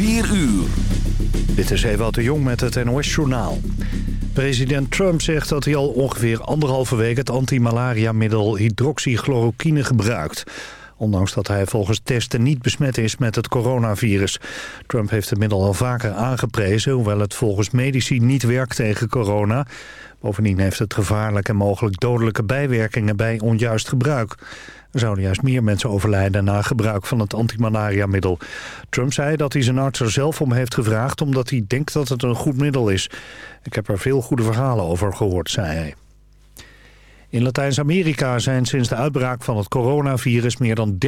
4 uur. Dit is Ewout de Jong met het NOS-journaal. President Trump zegt dat hij al ongeveer anderhalve week... het antimalariamiddel hydroxychloroquine gebruikt. Ondanks dat hij volgens testen niet besmet is met het coronavirus. Trump heeft het middel al vaker aangeprezen... hoewel het volgens medici niet werkt tegen corona. Bovendien heeft het gevaarlijke en mogelijk dodelijke bijwerkingen... bij onjuist gebruik. Er zouden juist meer mensen overlijden na gebruik van het antimalariamiddel. Trump zei dat hij zijn arts er zelf om heeft gevraagd... omdat hij denkt dat het een goed middel is. Ik heb er veel goede verhalen over gehoord, zei hij. In Latijns-Amerika zijn sinds de uitbraak van het coronavirus... meer dan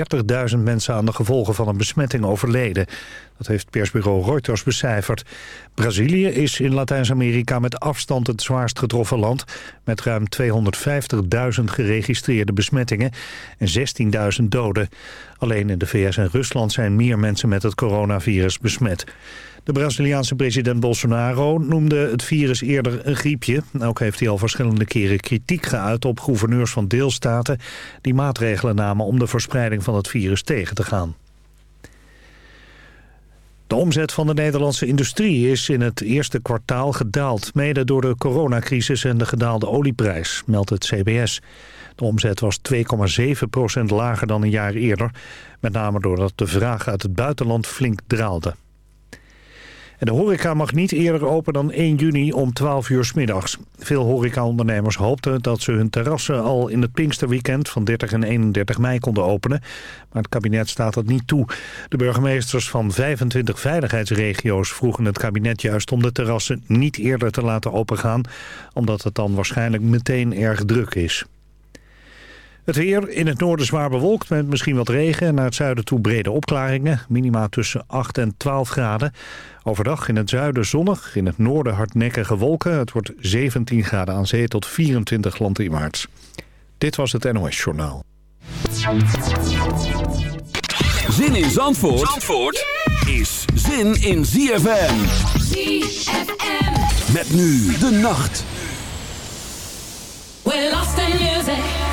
30.000 mensen aan de gevolgen van een besmetting overleden. Dat heeft persbureau Reuters becijferd. Brazilië is in Latijns-Amerika met afstand het zwaarst getroffen land... met ruim 250.000 geregistreerde besmettingen en 16.000 doden. Alleen in de VS en Rusland zijn meer mensen met het coronavirus besmet. De Braziliaanse president Bolsonaro noemde het virus eerder een griepje. Ook heeft hij al verschillende keren kritiek geuit op gouverneurs van deelstaten... die maatregelen namen om de verspreiding van het virus tegen te gaan. De omzet van de Nederlandse industrie is in het eerste kwartaal gedaald... mede door de coronacrisis en de gedaalde olieprijs, meldt het CBS. De omzet was 2,7% lager dan een jaar eerder... met name doordat de vraag uit het buitenland flink draalde. De horeca mag niet eerder open dan 1 juni om 12 uur s middags. Veel horecaondernemers hoopten dat ze hun terrassen al in het Pinksterweekend van 30 en 31 mei konden openen. Maar het kabinet staat dat niet toe. De burgemeesters van 25 veiligheidsregio's vroegen het kabinet juist om de terrassen niet eerder te laten opengaan. Omdat het dan waarschijnlijk meteen erg druk is. Het weer in het noorden zwaar bewolkt met misschien wat regen... en naar het zuiden toe brede opklaringen. Minima tussen 8 en 12 graden. Overdag in het zuiden zonnig, in het noorden hardnekkige wolken. Het wordt 17 graden aan zee tot 24 landinwaarts. Dit was het NOS Journaal. Zin in Zandvoort, Zandvoort is zin in ZFM. ZFM. Met nu de nacht. We're lost in music.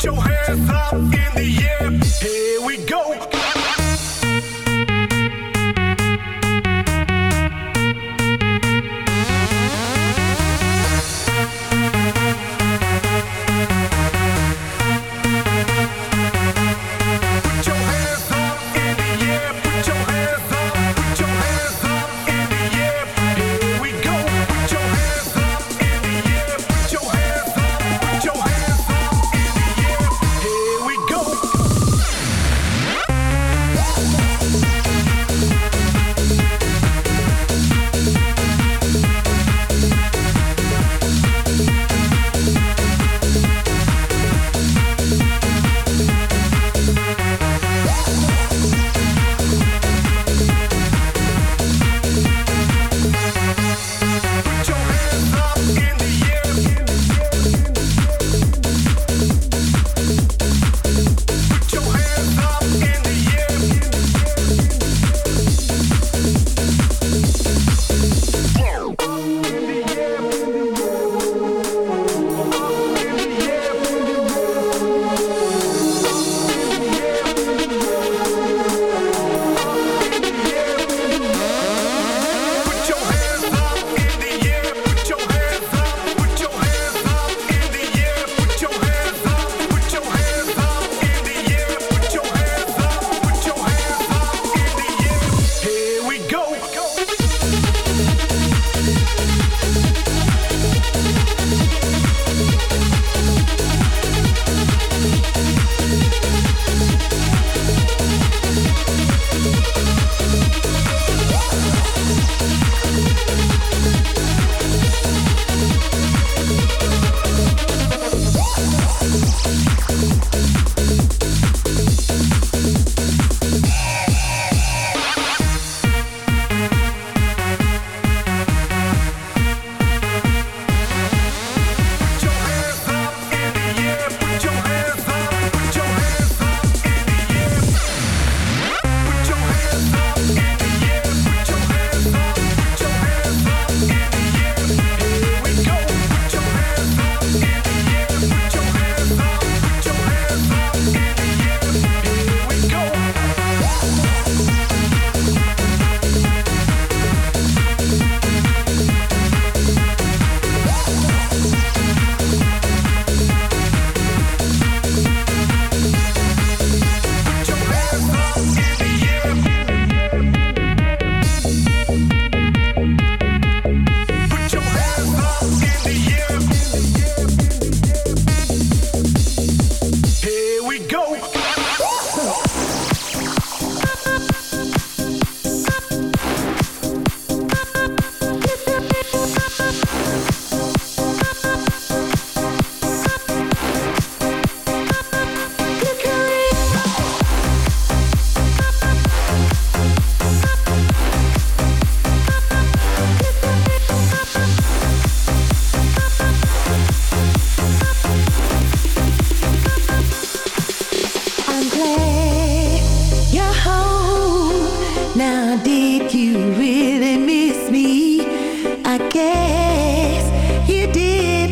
Put your hands up in the air. Hey.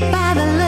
by the lake.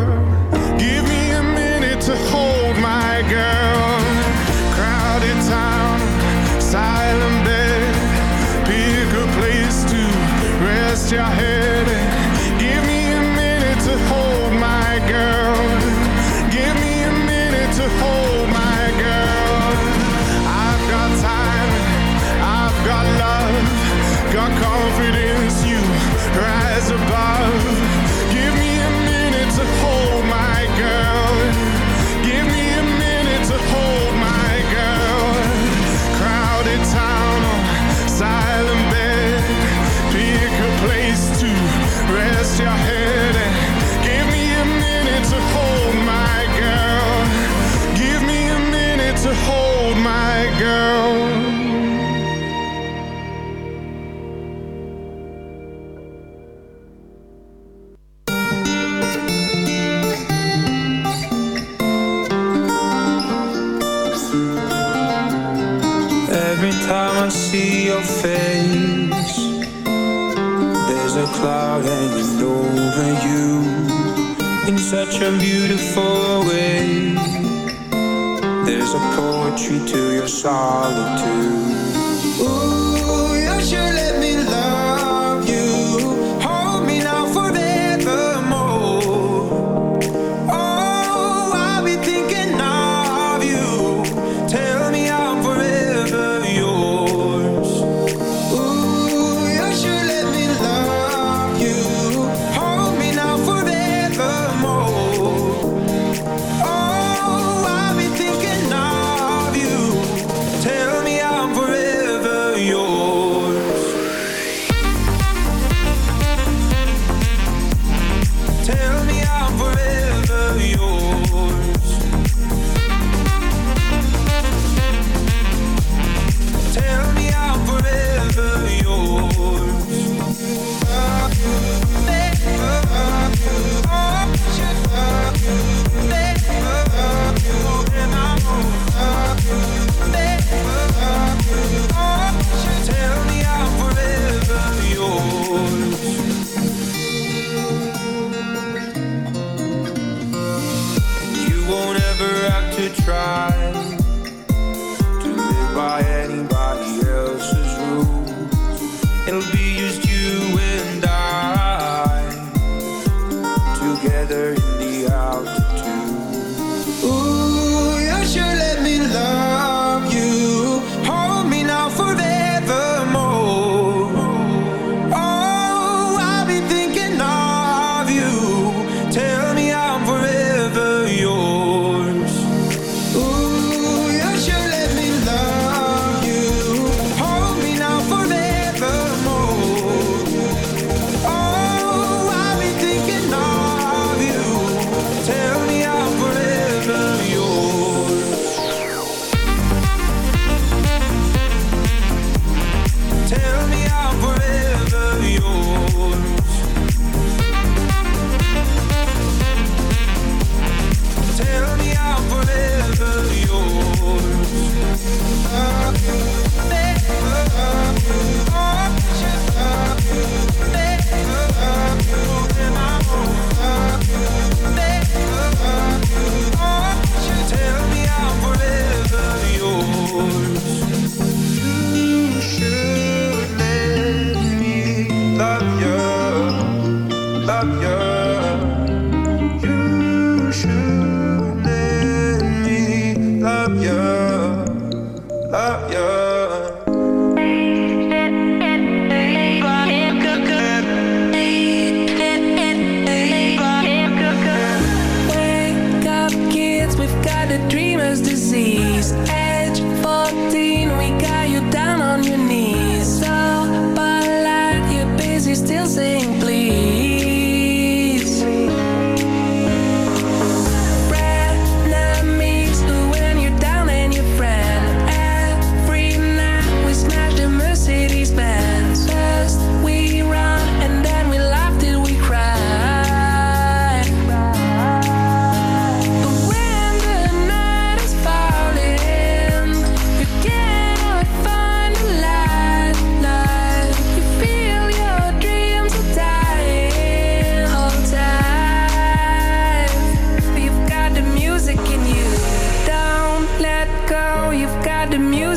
such a beautiful way. There's a poetry to your solitude. Ooh, you should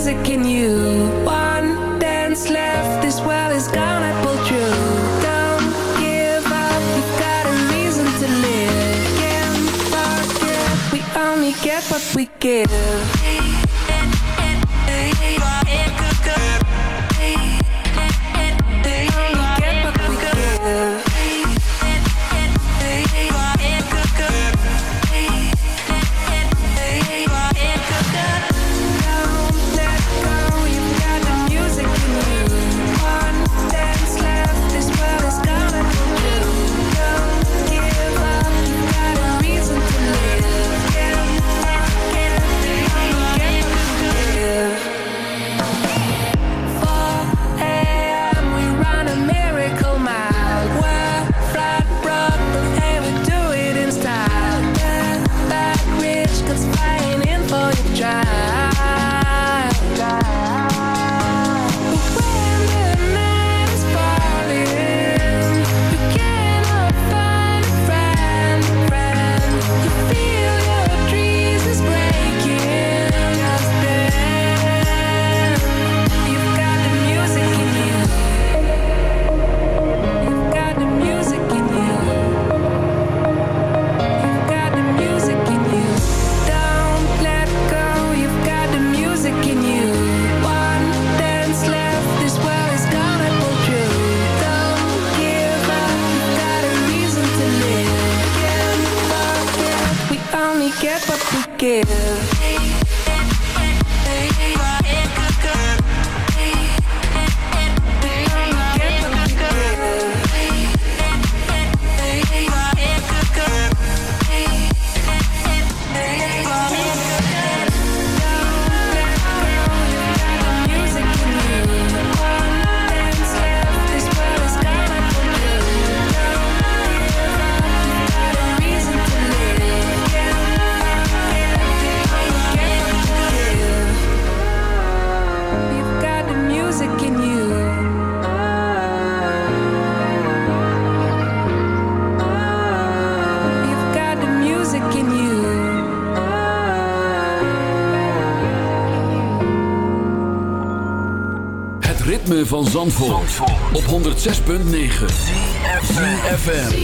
music in you. One dance left, this well is gone. I pulled through. Don't give up, You got a reason to live. We only get what we give. 106.9 FM.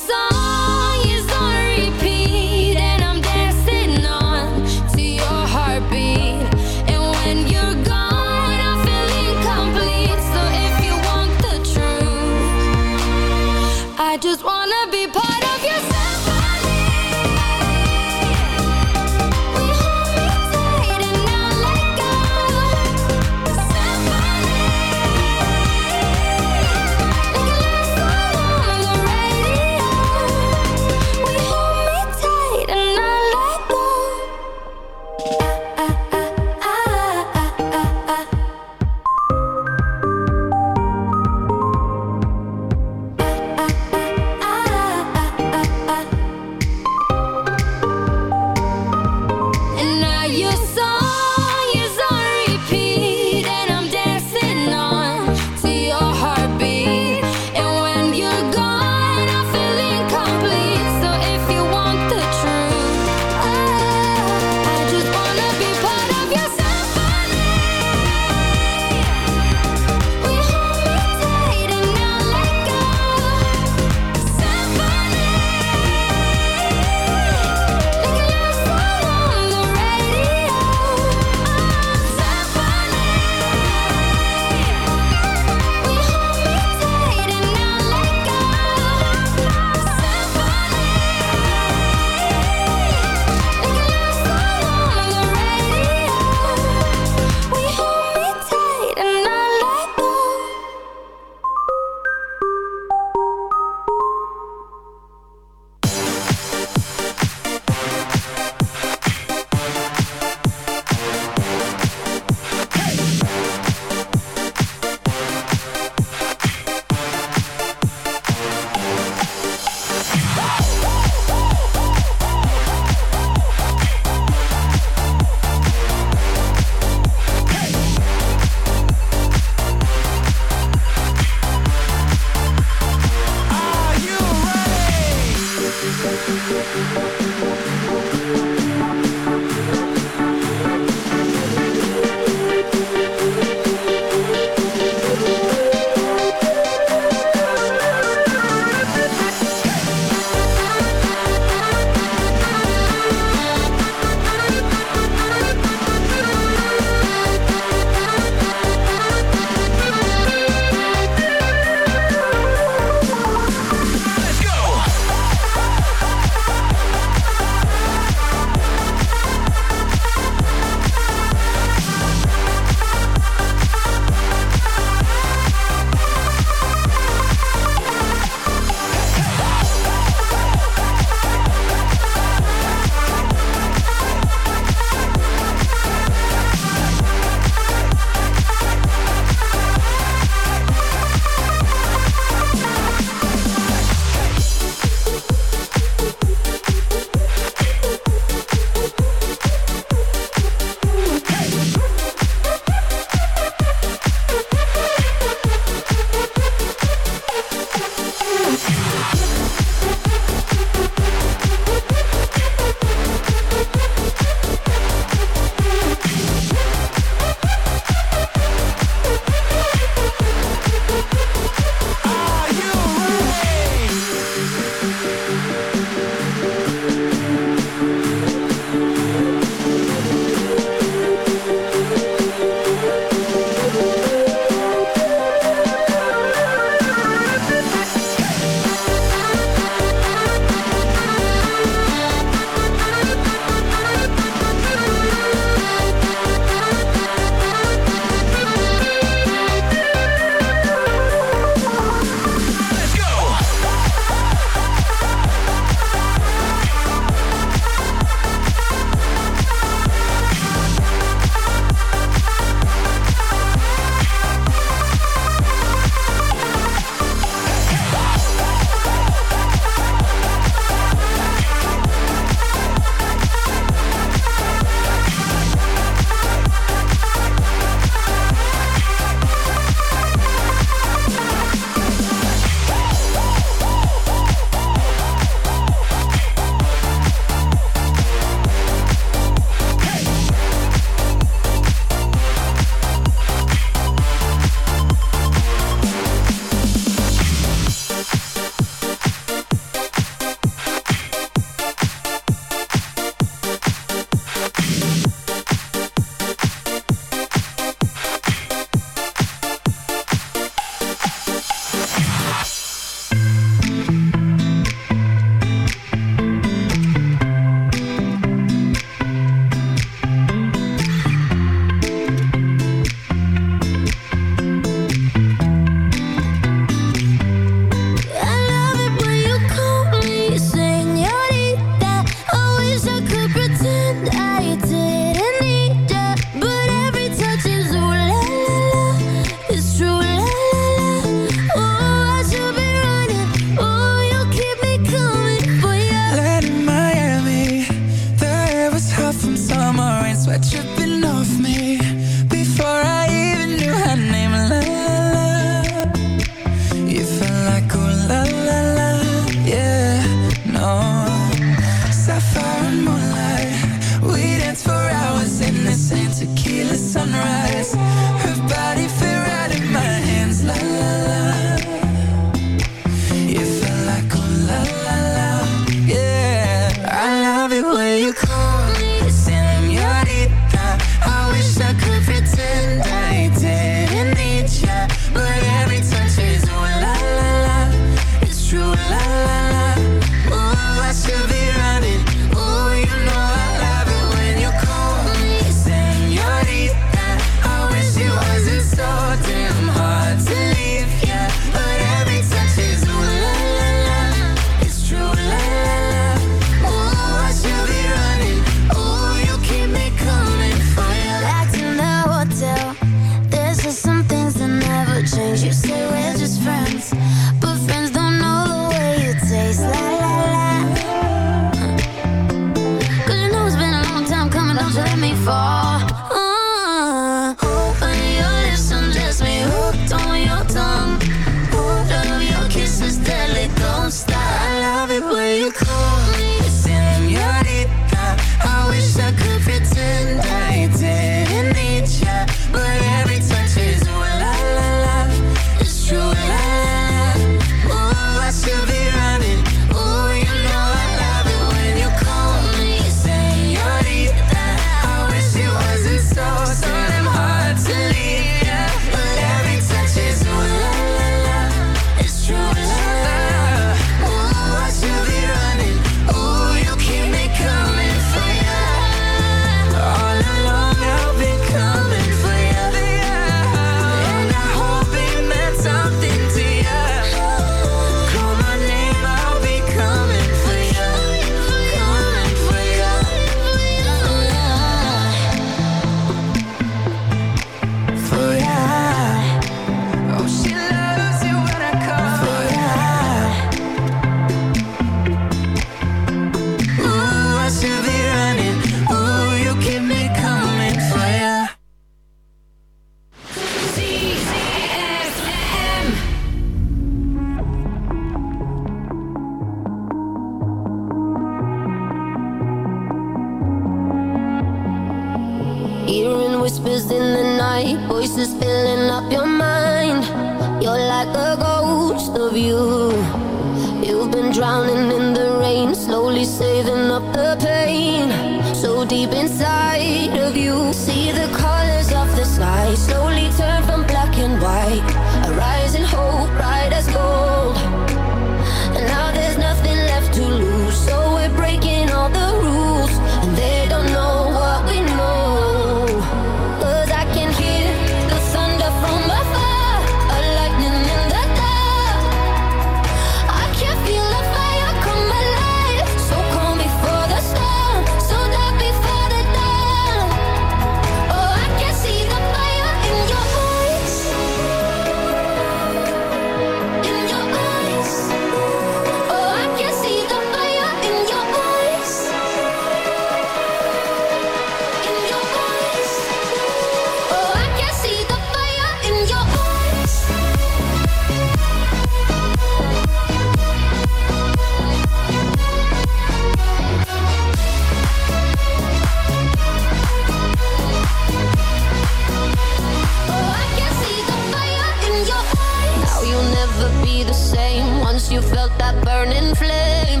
that burning flame.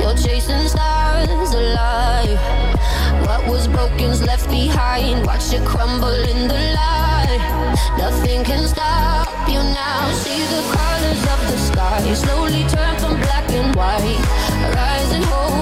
You're chasing stars alive. What was broken's left behind. Watch it crumble in the light. Nothing can stop you now. See the colors of the sky slowly turn from black and white. Rise and hold.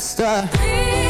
faster.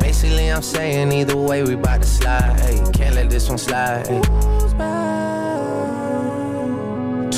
Basically, I'm saying either way we bout to slide. Hey, can't let this one slide. Hey.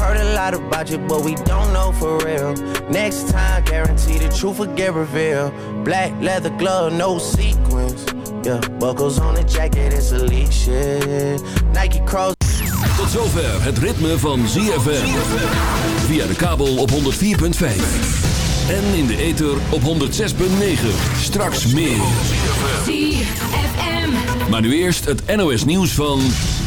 Heard a lot about you, but we don't know for real. Next time, guarantee the truth will get revealed. Black leather glove, no sequins. Yeah, buckles on the jacket, it's elite shit. Nike cross. Tot zover het ritme van ZFM. Via de kabel op 104.5. En in de ether op 106.9. Straks meer. ZFM. Maar nu eerst het NOS nieuws van...